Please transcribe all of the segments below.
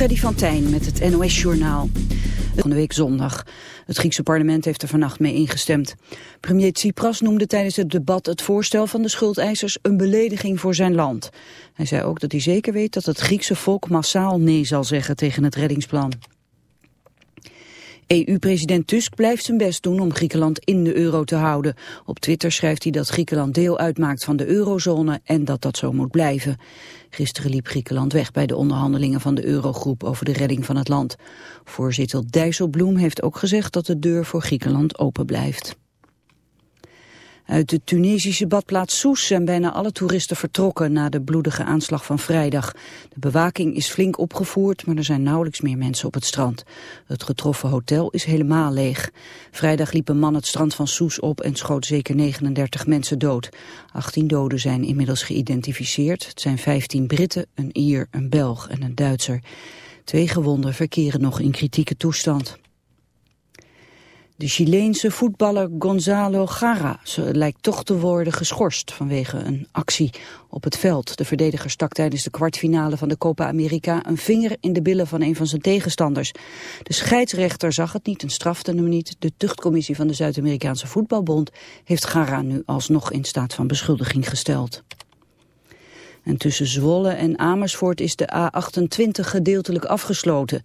Freddy van Tijn met het NOS-journaal. Van de week zondag. Het Griekse parlement heeft er vannacht mee ingestemd. Premier Tsipras noemde tijdens het debat het voorstel van de schuldeisers een belediging voor zijn land. Hij zei ook dat hij zeker weet dat het Griekse volk massaal nee zal zeggen tegen het reddingsplan. EU-president Tusk blijft zijn best doen om Griekenland in de euro te houden. Op Twitter schrijft hij dat Griekenland deel uitmaakt van de eurozone en dat dat zo moet blijven. Gisteren liep Griekenland weg bij de onderhandelingen van de eurogroep over de redding van het land. Voorzitter Dijsselbloem heeft ook gezegd dat de deur voor Griekenland open blijft. Uit de Tunesische badplaats Soes zijn bijna alle toeristen vertrokken na de bloedige aanslag van vrijdag. De bewaking is flink opgevoerd, maar er zijn nauwelijks meer mensen op het strand. Het getroffen hotel is helemaal leeg. Vrijdag liep een man het strand van Soes op en schoot zeker 39 mensen dood. 18 doden zijn inmiddels geïdentificeerd. Het zijn 15 Britten, een Ier, een Belg en een Duitser. Twee gewonden verkeren nog in kritieke toestand. De Chileense voetballer Gonzalo Gara lijkt toch te worden geschorst vanwege een actie op het veld. De verdediger stak tijdens de kwartfinale van de Copa America een vinger in de billen van een van zijn tegenstanders. De scheidsrechter zag het niet en strafte hem niet. De tuchtcommissie van de Zuid-Amerikaanse voetbalbond heeft Gara nu alsnog in staat van beschuldiging gesteld. En tussen Zwolle en Amersfoort is de A28 gedeeltelijk afgesloten.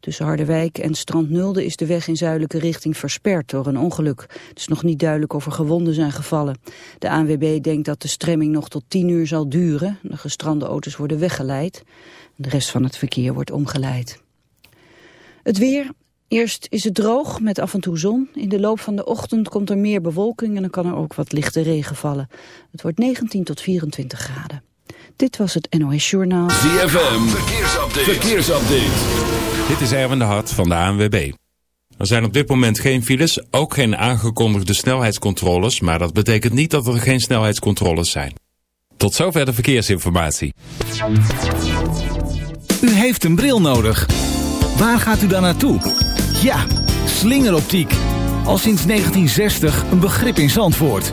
Tussen Harderwijk en Strand Nulde is de weg in zuidelijke richting versperd door een ongeluk. Het is nog niet duidelijk of er gewonden zijn gevallen. De ANWB denkt dat de stremming nog tot 10 uur zal duren. De gestrande auto's worden weggeleid. De rest van het verkeer wordt omgeleid. Het weer, Eerst is het droog met af en toe zon. In de loop van de ochtend komt er meer bewolking en dan kan er ook wat lichte regen vallen. Het wordt 19 tot 24 graden. Dit was het NOS Journaal. ZFM, verkeersupdate. verkeersupdate. Dit is Erwin de Hart van de ANWB. Er zijn op dit moment geen files, ook geen aangekondigde snelheidscontroles... maar dat betekent niet dat er geen snelheidscontroles zijn. Tot zover de verkeersinformatie. U heeft een bril nodig. Waar gaat u dan naartoe? Ja, slingeroptiek. Al sinds 1960 een begrip in Zandvoort.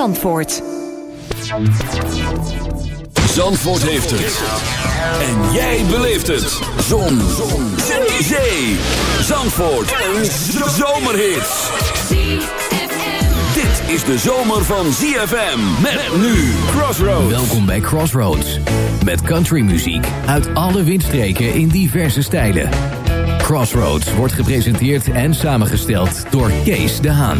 Zandvoort. Zandvoort heeft het. En jij beleeft het. Zon. Zon. Zee. Zee. Zandvoort. Een zomerhit. Dit is de zomer van ZFM. Met nu Crossroads. Welkom bij Crossroads. Met countrymuziek uit alle windstreken in diverse stijlen. Crossroads wordt gepresenteerd en samengesteld door Kees de Haan.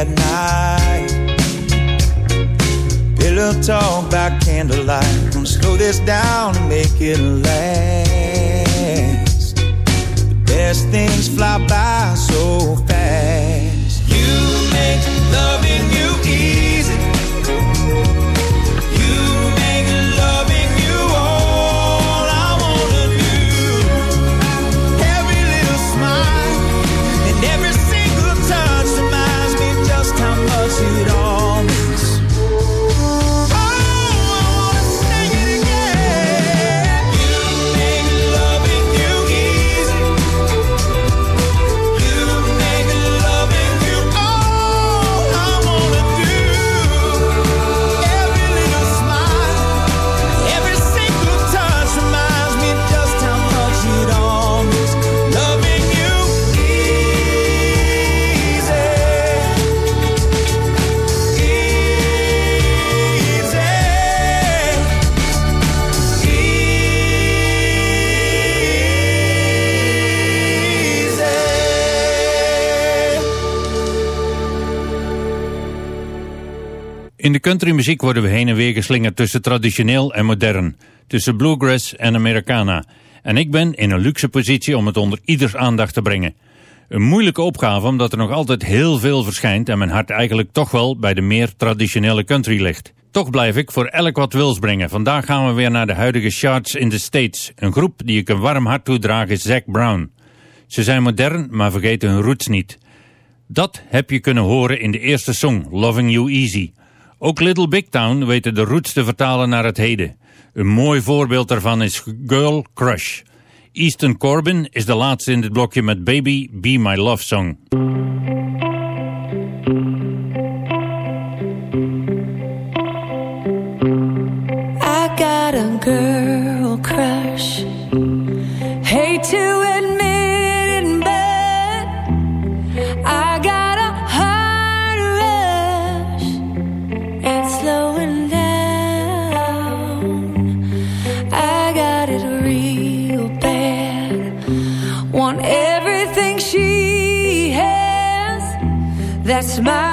At night. Pillow talk by candlelight. Gonna slow this down and make it last. The best things fly by so fast. In de countrymuziek worden we heen en weer geslingerd tussen traditioneel en modern, tussen bluegrass en Americana. En ik ben in een luxe positie om het onder ieders aandacht te brengen. Een moeilijke opgave omdat er nog altijd heel veel verschijnt en mijn hart eigenlijk toch wel bij de meer traditionele country ligt. Toch blijf ik voor elk wat wils brengen. Vandaag gaan we weer naar de huidige charts in de States. Een groep die ik een warm hart toedraag is Zac Brown. Ze zijn modern, maar vergeten hun roots niet. Dat heb je kunnen horen in de eerste song, Loving You Easy. Ook Little Big Town weten de roots te vertalen naar het heden. Een mooi voorbeeld daarvan is Girl Crush. Easton Corbin is de laatste in dit blokje met Baby Be My Love Song. Smile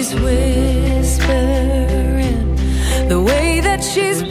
she's whispering, the way that she's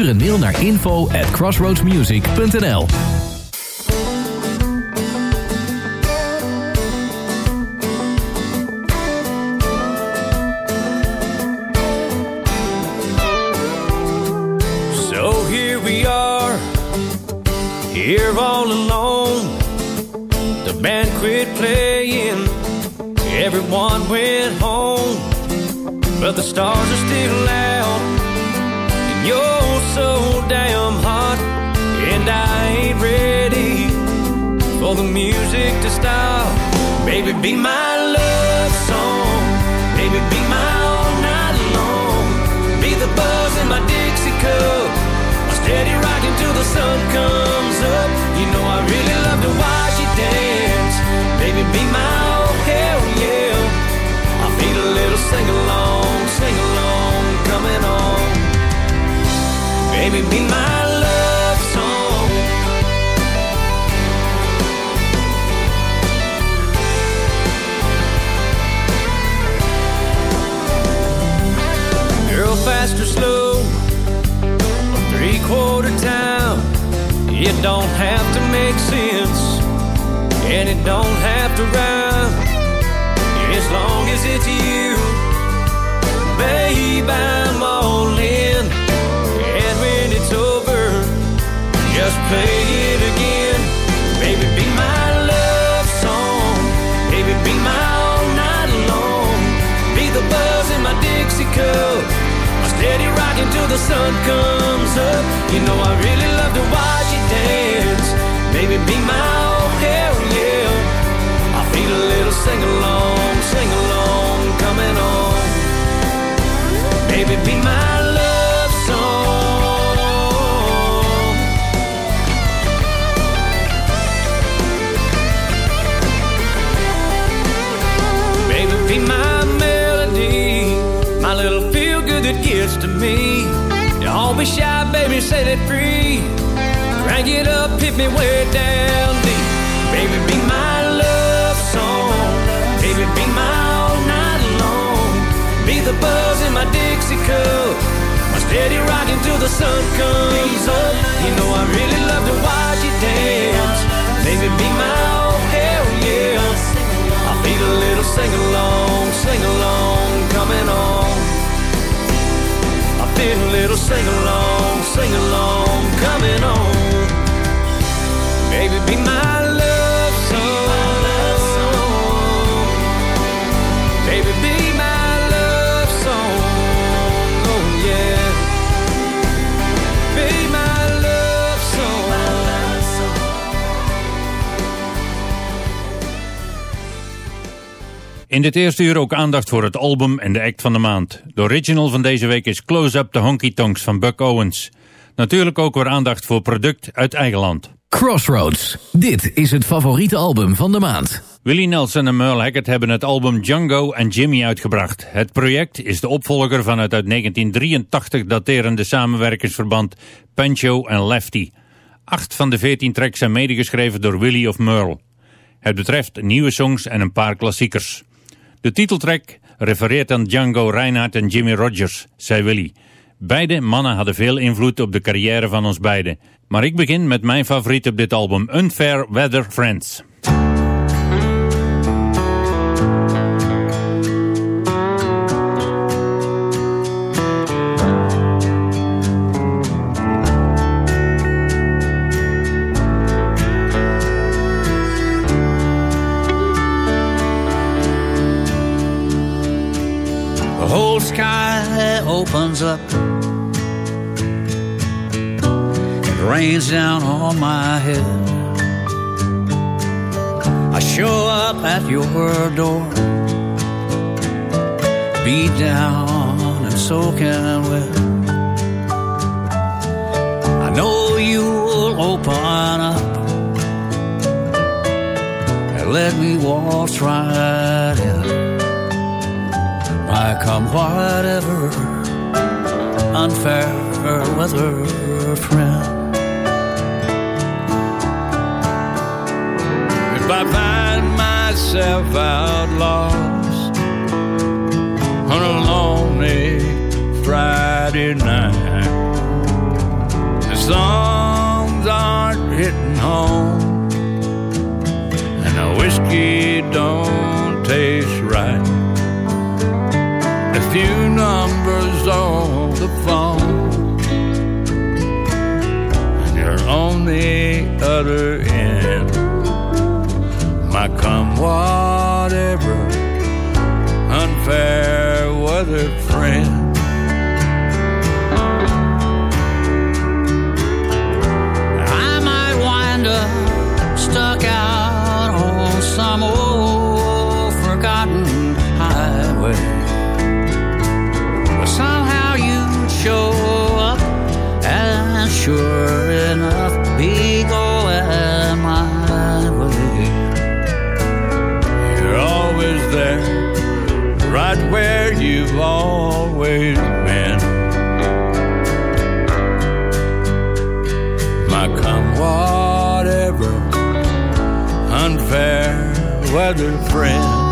Stuur een mail naar info at crossroadsmusic.nl So here we are, here all alone. The band quit playing, everyone went home. But the stars are still out, and you're so damn hot. And I ain't ready for the music to stop. Baby, be my love song. Baby, be my all night long. Be the buzz in my Dixie cup. A steady rocking till the sun comes up. You know I really love to watch you dance. Baby, be my oh hell yeah. I feel a little sing along, sing along, coming on. Baby, be my love song. Girl, fast or slow, three quarter time. It don't have to make sense, and it don't have to rhyme. As long as it's you, babe, I'm just play it again. Baby, be my love song. Baby, be my all night long. Be the buzz in my Dixie cup. A steady rocking till the sun comes up. You know I really love to watch you dance. Baby, be my oh hell yeah. I feel a little sing along, sing along, coming on. Baby, be my Be shy, baby, set it free. Crank it up, hit me way down deep. Baby, be my love song. Baby, be my all night long. Be the buzz in my Dixie cup. My steady rocking till the sun comes up. You know I really love to watch you dance. Baby, be my oh hell yeah. I feel a little sing along, sing along, coming on. A little sing along, sing along, coming on. Baby, be my In dit eerste uur ook aandacht voor het album en de act van de maand. De original van deze week is Close Up the Honky Tonks van Buck Owens. Natuurlijk ook weer aandacht voor product uit eigen land. Crossroads. Dit is het favoriete album van de maand. Willie Nelson en Merle Haggard hebben het album Django en Jimmy uitgebracht. Het project is de opvolger van het uit 1983 daterende samenwerkingsverband Pancho en Lefty. Acht van de veertien tracks zijn medegeschreven door Willie of Merle. Het betreft nieuwe songs en een paar klassiekers. De titeltrack refereert aan Django Reinhardt en Jimmy Rogers, zei Willie. Beide mannen hadden veel invloed op de carrière van ons beiden. Maar ik begin met mijn favoriet op dit album, Unfair Weather Friends. Whole sky opens up. It rains down on my head. I show up at your door, beat down and soaking wet. I know you'll open up and let me walk right in. My come whatever, unfair weather friend. If I find myself out lost on a lonely Friday night, the songs aren't hitting home, and the whiskey don't taste right. A few numbers on the phone, and you're on the other end. My come whatever, unfair weather friend. Sure enough, be going my way. You're always there, right where you've always been. My come whatever, unfair weather friend.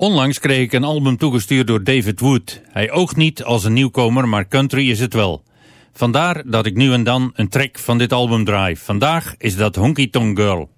Onlangs kreeg ik een album toegestuurd door David Wood. Hij oogt niet als een nieuwkomer, maar country is het wel. Vandaar dat ik nu en dan een track van dit album draai. Vandaag is dat Honky Tonk Girl.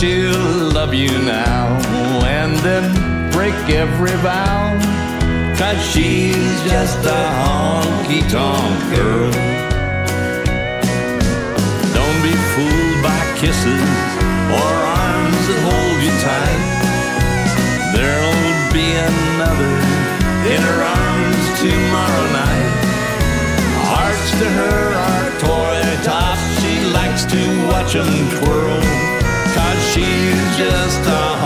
She'll love you now and then break every vow. Cause she's just a honky tonk girl. Don't be fooled by kisses or arms that hold you tight. There'll be another in her arms tomorrow night. Hearts to her are toy tops. She likes to watch 'em twirl. Cause she's just a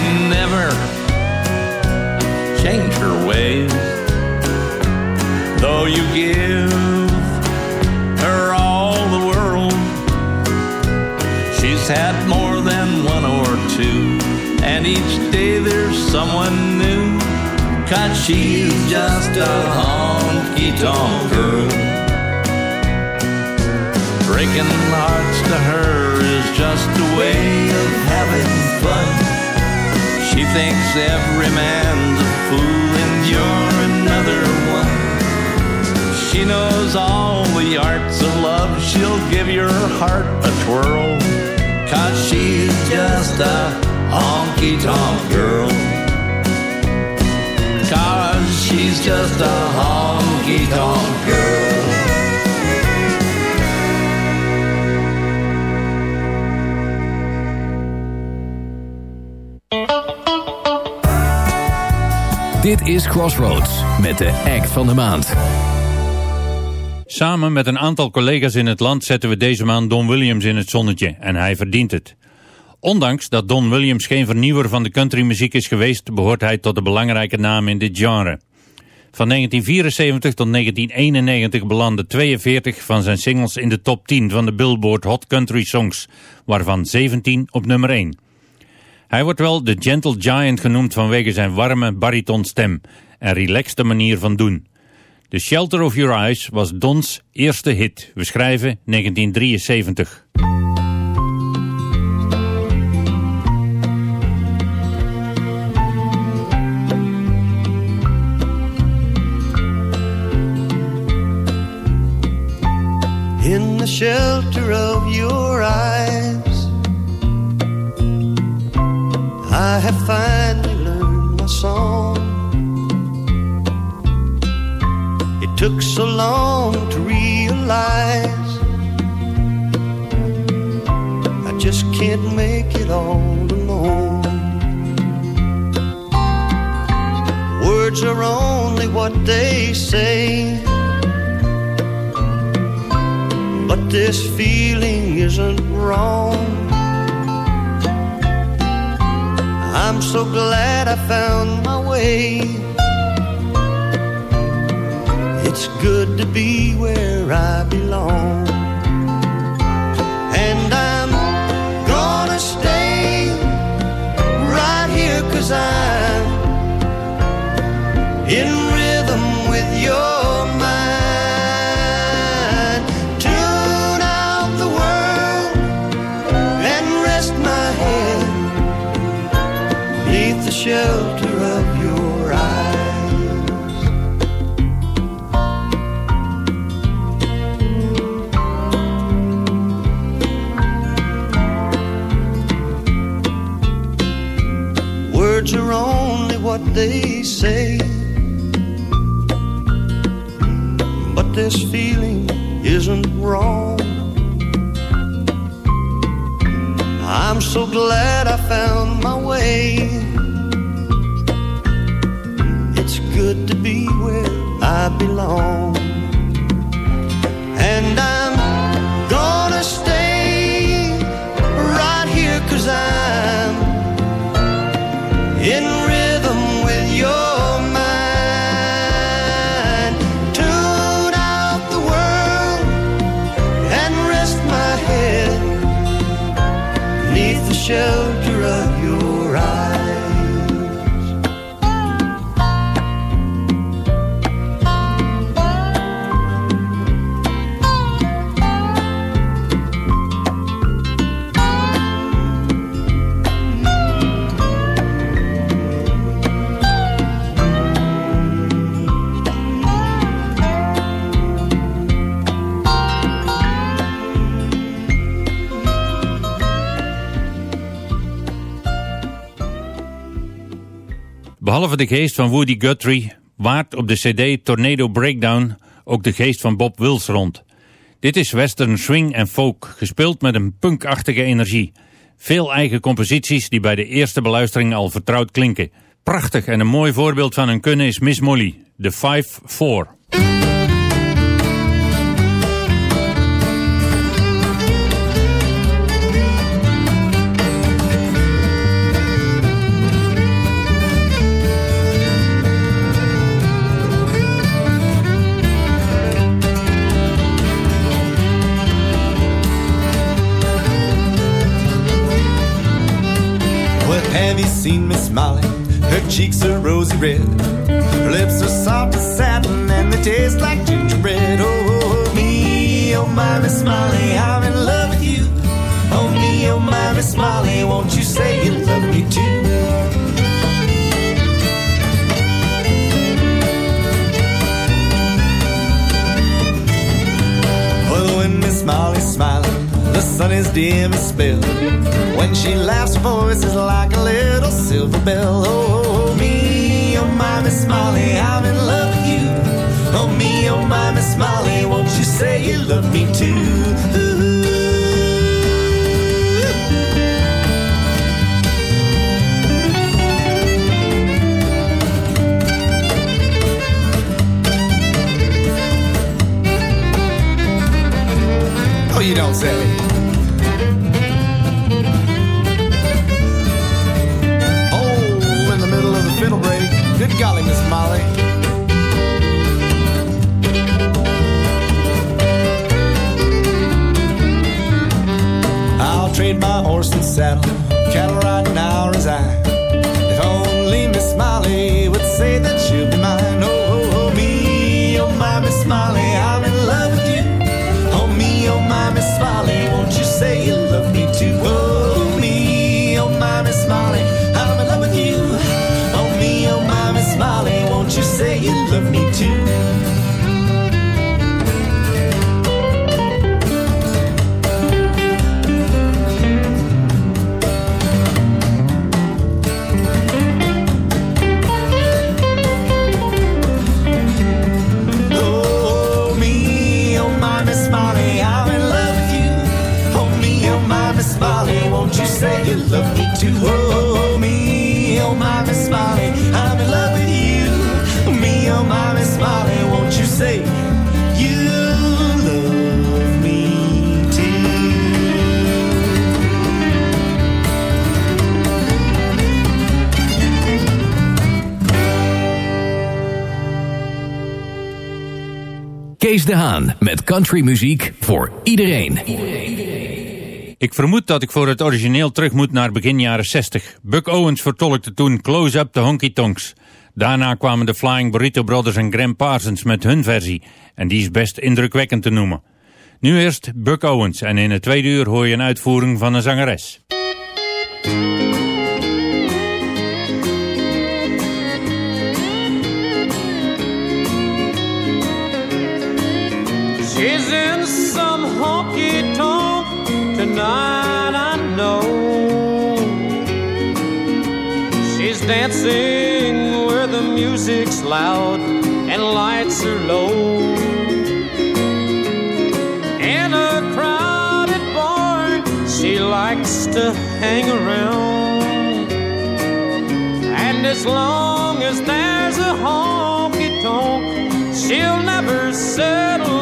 can never change her ways. Though you give her all the world, she's had more than one or two. And each day there's someone new. Cause she's just a honky tonk girl. Breaking hearts to her is just a way of having fun. She thinks every man's a fool and you're another one. She knows all the arts of love. She'll give your heart a twirl. Cause she's just a honky tonk girl. Cause she's just a honky tonk girl. Dit is Crossroads met de act van de maand. Samen met een aantal collega's in het land zetten we deze maand Don Williams in het zonnetje en hij verdient het. Ondanks dat Don Williams geen vernieuwer van de countrymuziek is geweest, behoort hij tot de belangrijke namen in dit genre. Van 1974 tot 1991 belanden 42 van zijn singles in de top 10 van de Billboard Hot Country Songs, waarvan 17 op nummer 1. Hij wordt wel de Gentle Giant genoemd vanwege zijn warme baritonstem en relaxte manier van doen. The Shelter of Your Eyes was Don's eerste hit. We schrijven 1973. in the shelter of your eyes. I have finally learned my song. It took so long to realize I just can't make it all alone. Words are only what they say. But this feeling isn't wrong. I'm so glad I found my way. It's good to be where I belong. They say. But this feeling isn't wrong. I'm so glad I found my way. It's good to be where I belong. And I'm gonna Behalve de geest van Woody Guthrie waart op de cd Tornado Breakdown ook de geest van Bob Wills rond. Dit is western swing en folk, gespeeld met een punkachtige energie. Veel eigen composities die bij de eerste beluistering al vertrouwd klinken. Prachtig en een mooi voorbeeld van hun kunnen is Miss Molly, de 5-4. Seen Miss Molly. Her cheeks are rosy red. Her lips are soft as satin and they taste like gingerbread. Oh, oh, oh, me, oh my Miss Molly, I'm in love with you. Oh me, oh my Miss Molly, won't you say you love me dim spell. When she laughs, her voice is like a little silver bell. Oh, me, oh my Miss Molly, I'm in love with you. Oh me, oh my Miss Molly, won't you say you love me too? Oh, you don't say. Good golly, Miss Molly. I'll trade my horse and saddle, cattle right now resign. Kees de Haan met countrymuziek voor iedereen. Ik vermoed dat ik voor het origineel terug moet naar begin jaren 60. Buck Owens vertolkte toen Close Up the Honky Tonks. Daarna kwamen de Flying Burrito Brothers en Graham Parsons met hun versie. En die is best indrukwekkend te noemen. Nu eerst Buck Owens en in het tweede uur hoor je een uitvoering van een zangeres. I know. She's dancing where the music's loud and lights are low. In a crowded bar, she likes to hang around. And as long as there's a honky tonk, she'll never settle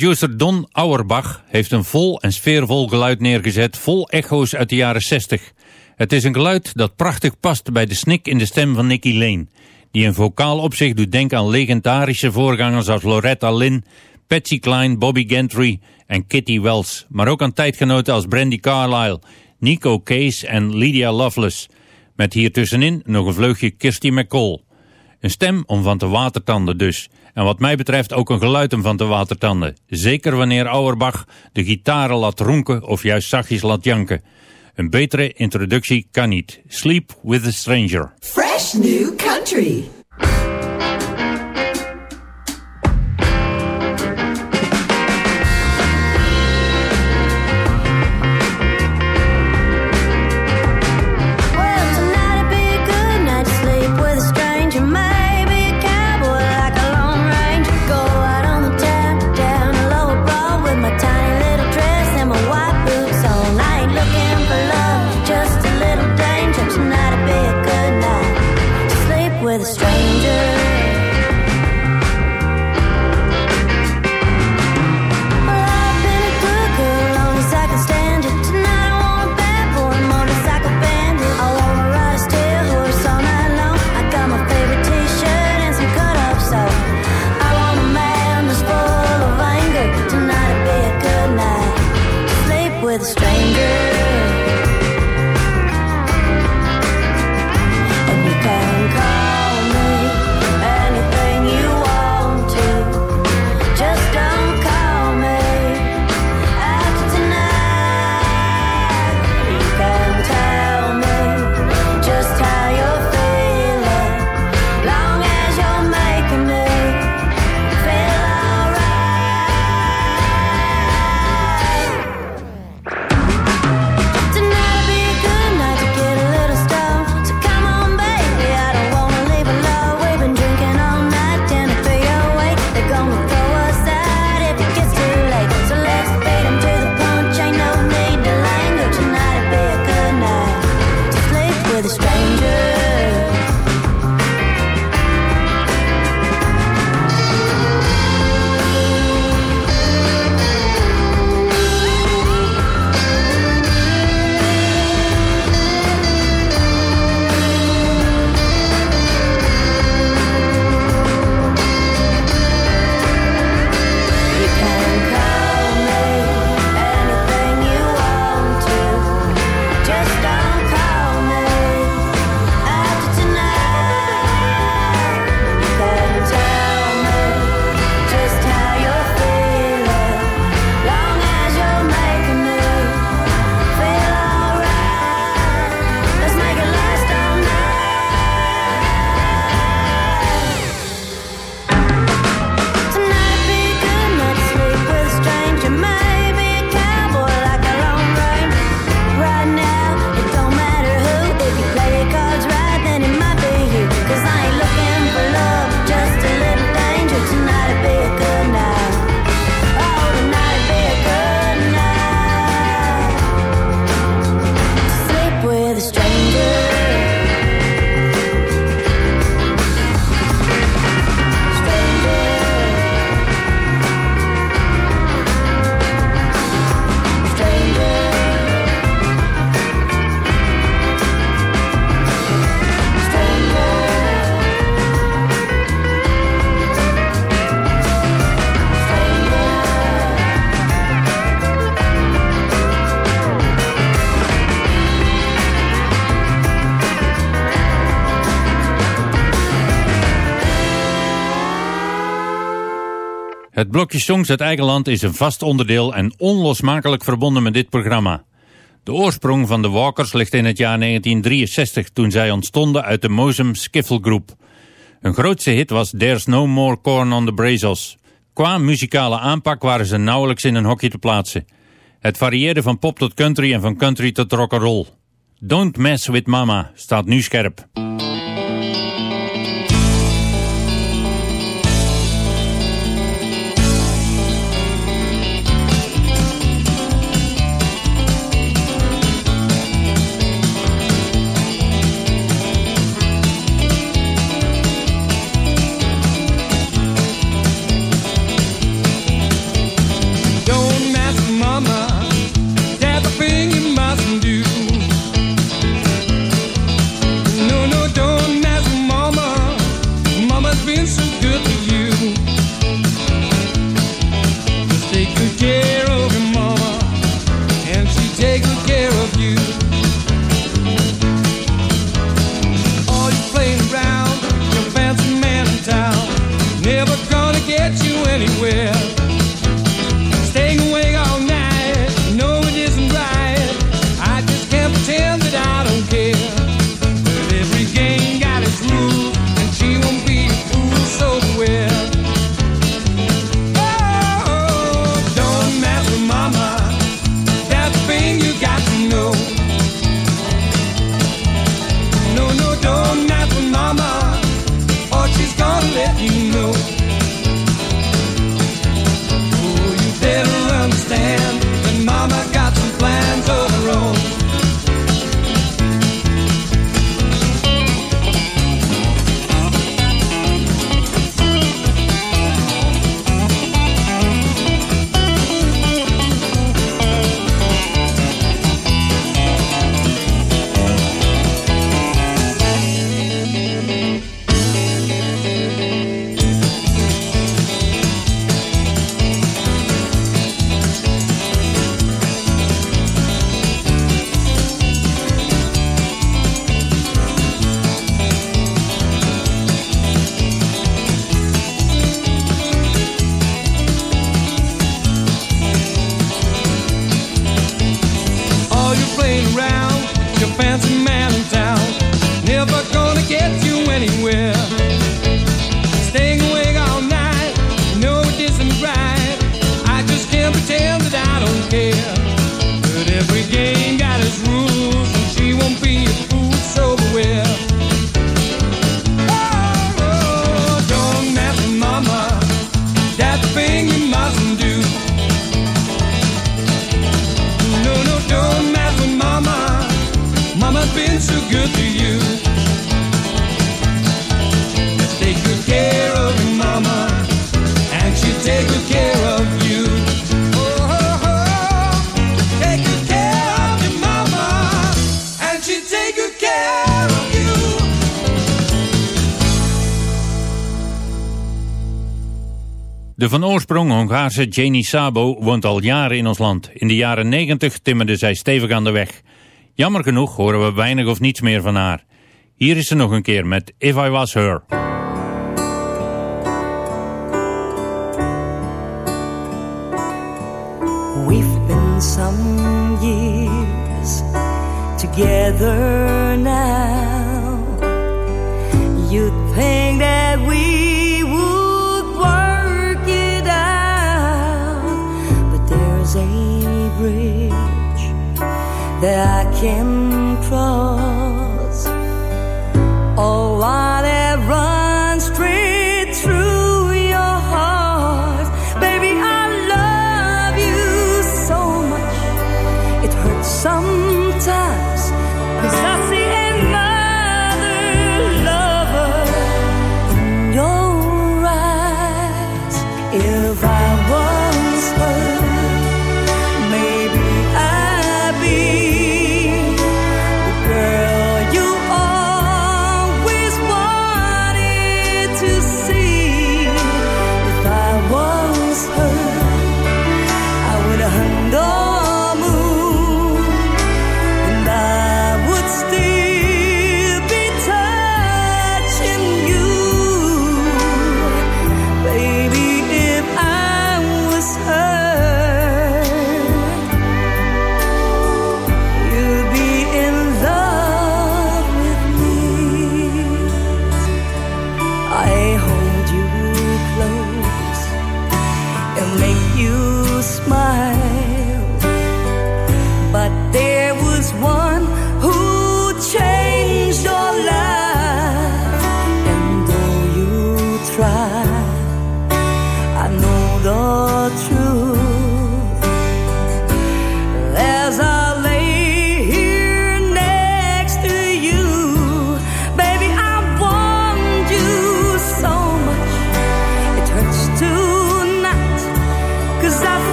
Producer Don Auerbach heeft een vol en sfeervol geluid neergezet, vol echo's uit de jaren 60. Het is een geluid dat prachtig past bij de snik in de stem van Nicky Lane, die in vocaal opzicht doet denken aan legendarische voorgangers als Loretta Lynn, Patsy Cline, Bobby Gentry en Kitty Wells, maar ook aan tijdgenoten als Brandy Carlile, Nico Case en Lydia Loveless, met hier tussenin nog een vleugje Kirsty McCall. Een stem om van te watertanden dus. En wat mij betreft ook een geluid om van te watertanden. Zeker wanneer Auerbach de gitaren laat ronken of juist zachtjes laat janken. Een betere introductie kan niet. Sleep with a Stranger. Fresh New Country. Het blokje songs uit eigen land is een vast onderdeel en onlosmakelijk verbonden met dit programma. De oorsprong van de Walkers ligt in het jaar 1963 toen zij ontstonden uit de Skiffle Groep. Hun grootste hit was There's No More Corn on the Brazos. Qua muzikale aanpak waren ze nauwelijks in een hokje te plaatsen. Het varieerde van pop tot country en van country tot rock'n'roll. Don't Mess With Mama staat nu scherp. Janie Sabo woont al jaren in ons land. In de jaren 90 timmerde zij stevig aan de weg. Jammer genoeg horen we weinig of niets meer van haar. Hier is ze nog een keer met If I Was Her. We've been some years together now. You'd think that that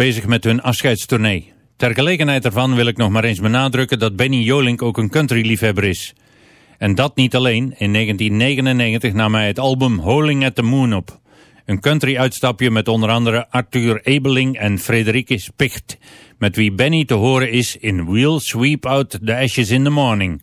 bezig met hun afscheidstournee. Ter gelegenheid daarvan wil ik nog maar eens benadrukken dat Benny Jolink ook een countryliefhebber is. En dat niet alleen. In 1999 nam hij het album Holing at the Moon op. Een country uitstapje met onder andere Arthur Ebeling en Frederike Spicht. Met wie Benny te horen is in We'll Sweep Out the Ashes in the Morning.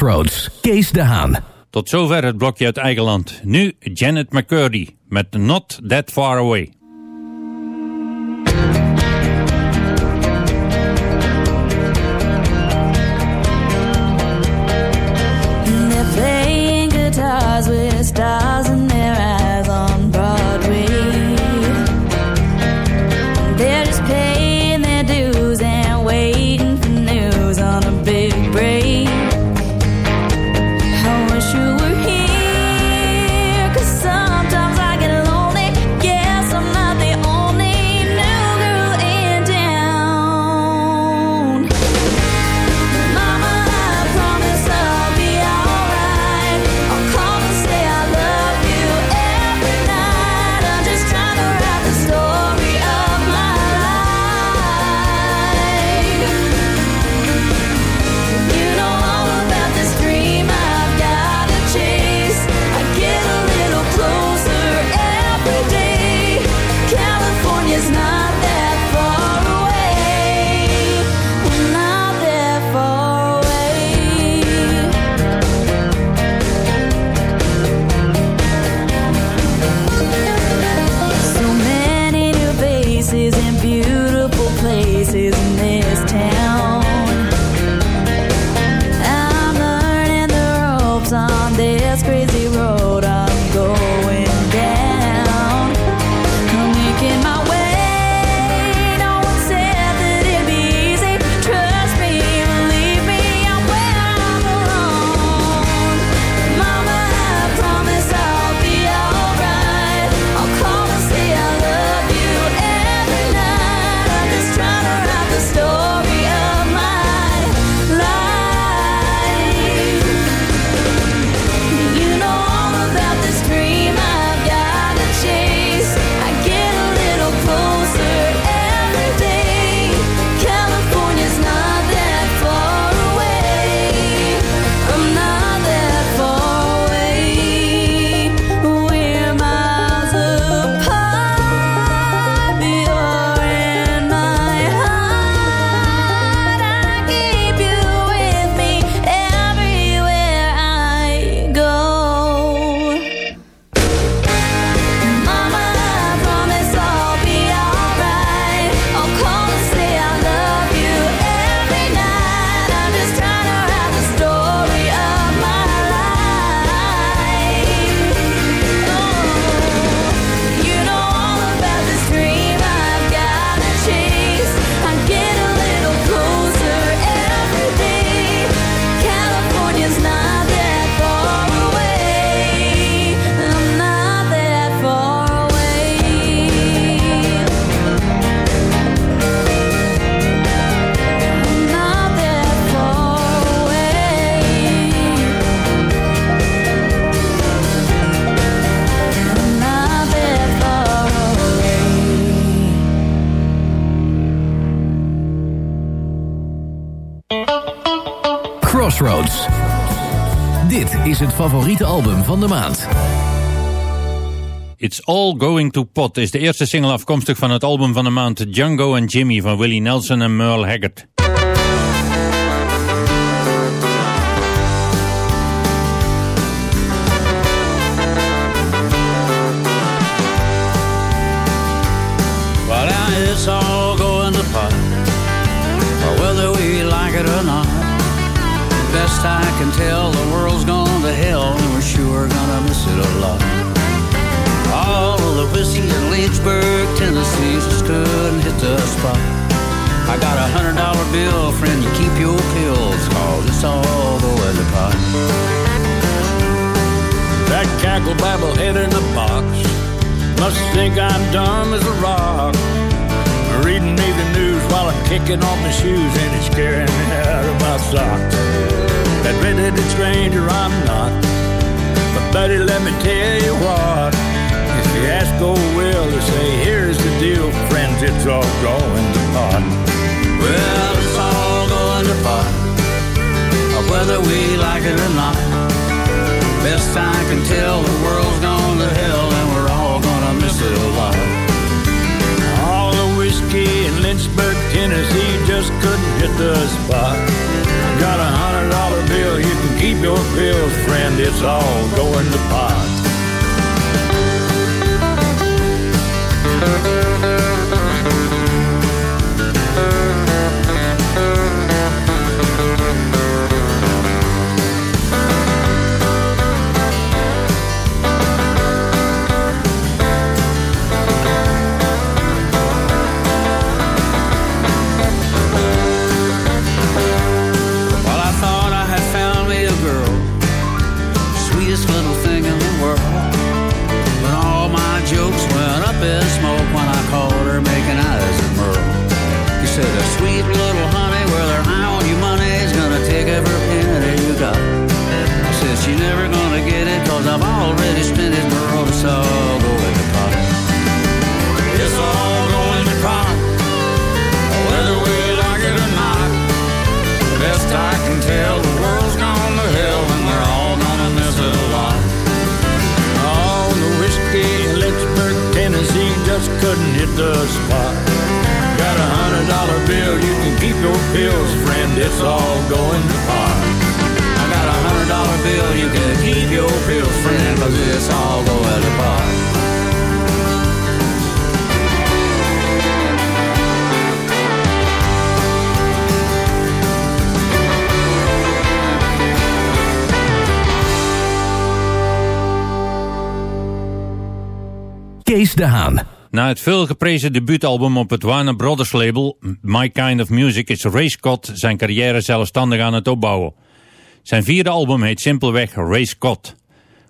Crossroads, Kees de Haan. Tot zover het blokje uit eigen land. Nu Janet McCurdy met Not That Far Away. All Going to Pot is de eerste single afkomstig van het album van de maand Django and Jimmy van Willie Nelson en Merle Haggard. Hit. I got a hundred dollar bill, friend, you keep your pills, cause it's all going to pot. That cackle babble head in the box must think I'm dumb as a rock. Reading me the news while I'm kicking off my shoes and it's scaring me out of my socks. That red-headed stranger I'm not, but buddy, let me tell you what. Ask oh, old Will to say, here's the deal, friends, it's all going to pot. Well, it's all going to pot, whether we like it or not. Best I can tell, the world's gone to hell, and we're all gonna miss it a lot. All the whiskey in Lynchburg, Tennessee just couldn't hit the spot. Got a hundred dollar bill, you can keep your pills, friend, it's all going to pot. Na het veelgeprezen debuutalbum op het Warner Brothers label My Kind of Music is Ray Scott zijn carrière zelfstandig aan het opbouwen. Zijn vierde album heet simpelweg Ray Scott.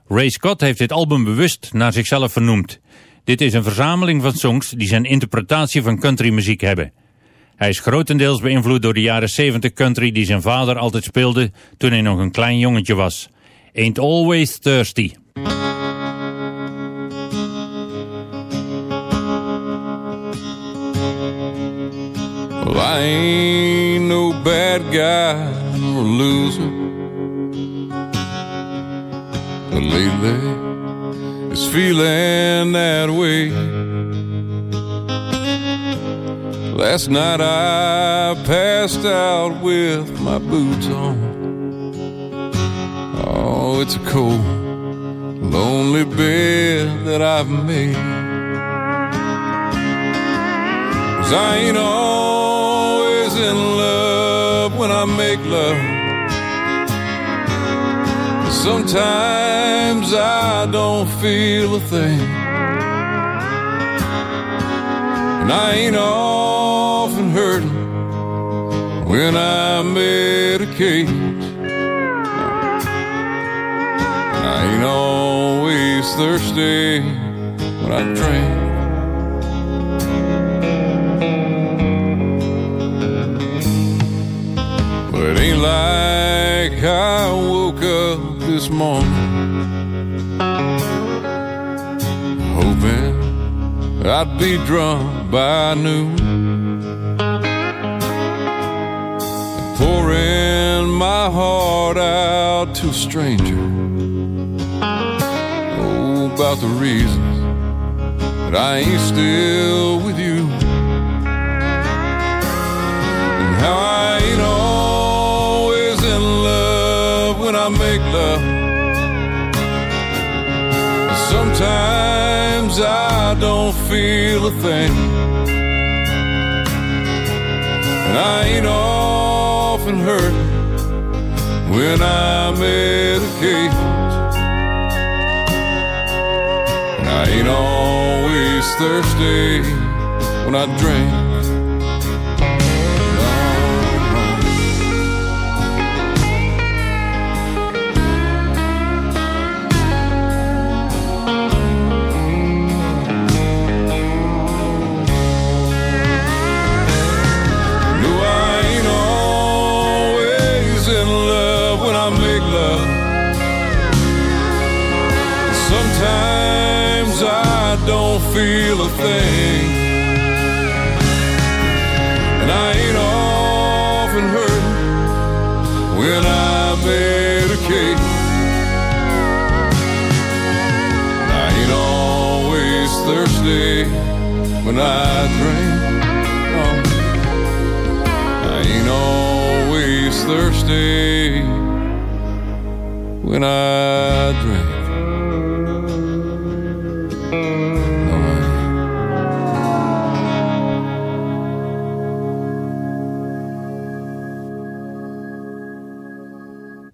Ray Scott heeft dit album bewust naar zichzelf vernoemd. Dit is een verzameling van songs die zijn interpretatie van countrymuziek hebben. Hij is grotendeels beïnvloed door de jaren 70 country die zijn vader altijd speelde toen hij nog een klein jongetje was. Ain't Always Thirsty. Well, I ain't no bad guy or loser. But lately, it's feeling that way. Last night I passed out with my boots on. Oh, it's a cold, lonely bed that I've made. Cause I ain't always in love when I make love. Sometimes I don't feel a thing. And I ain't often hurting when I medicate. I ain't always thirsty when I drink. Like I woke up this morning hoping I'd be drunk by noon. Pouring my heart out to a stranger. Oh, about the reasons that I ain't still with you. And how I love. Sometimes I don't feel a thing. And I ain't often hurt when I medicate. And I ain't always thirsty when I drink. when I drink. Oh, I thirsty when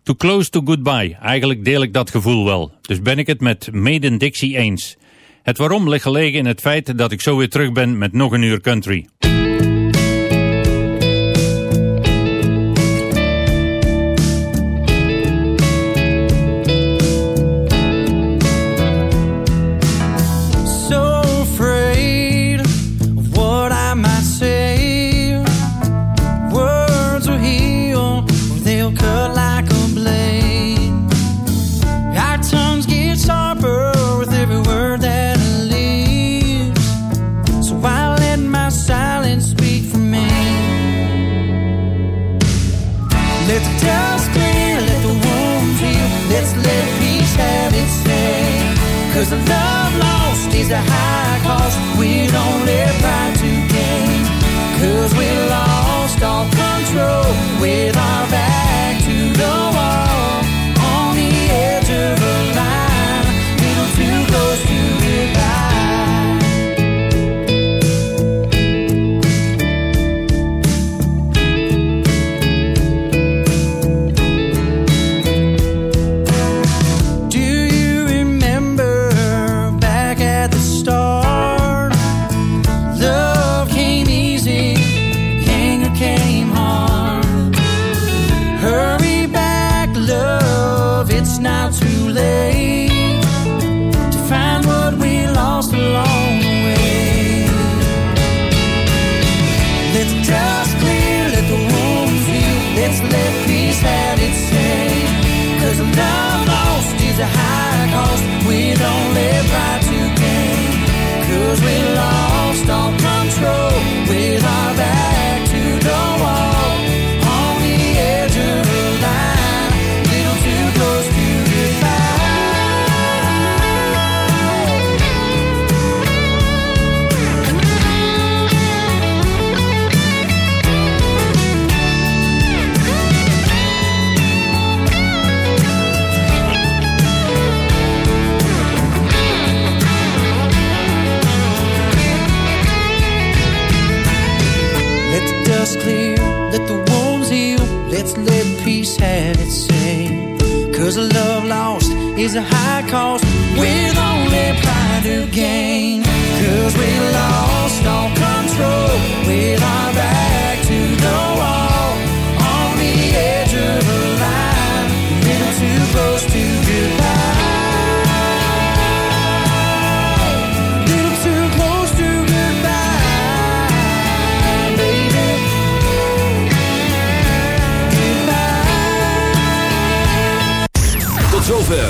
Too Close to Goodbye. Eigenlijk deel ik dat gevoel wel. Dus ben ik het met Maiden Dixie eens. Het waarom ligt gelegen in het feit dat ik zo weer terug ben met nog een uur country. is a high cost. We don't live Cause a love lost is a high cost with only pride to gain. Cause we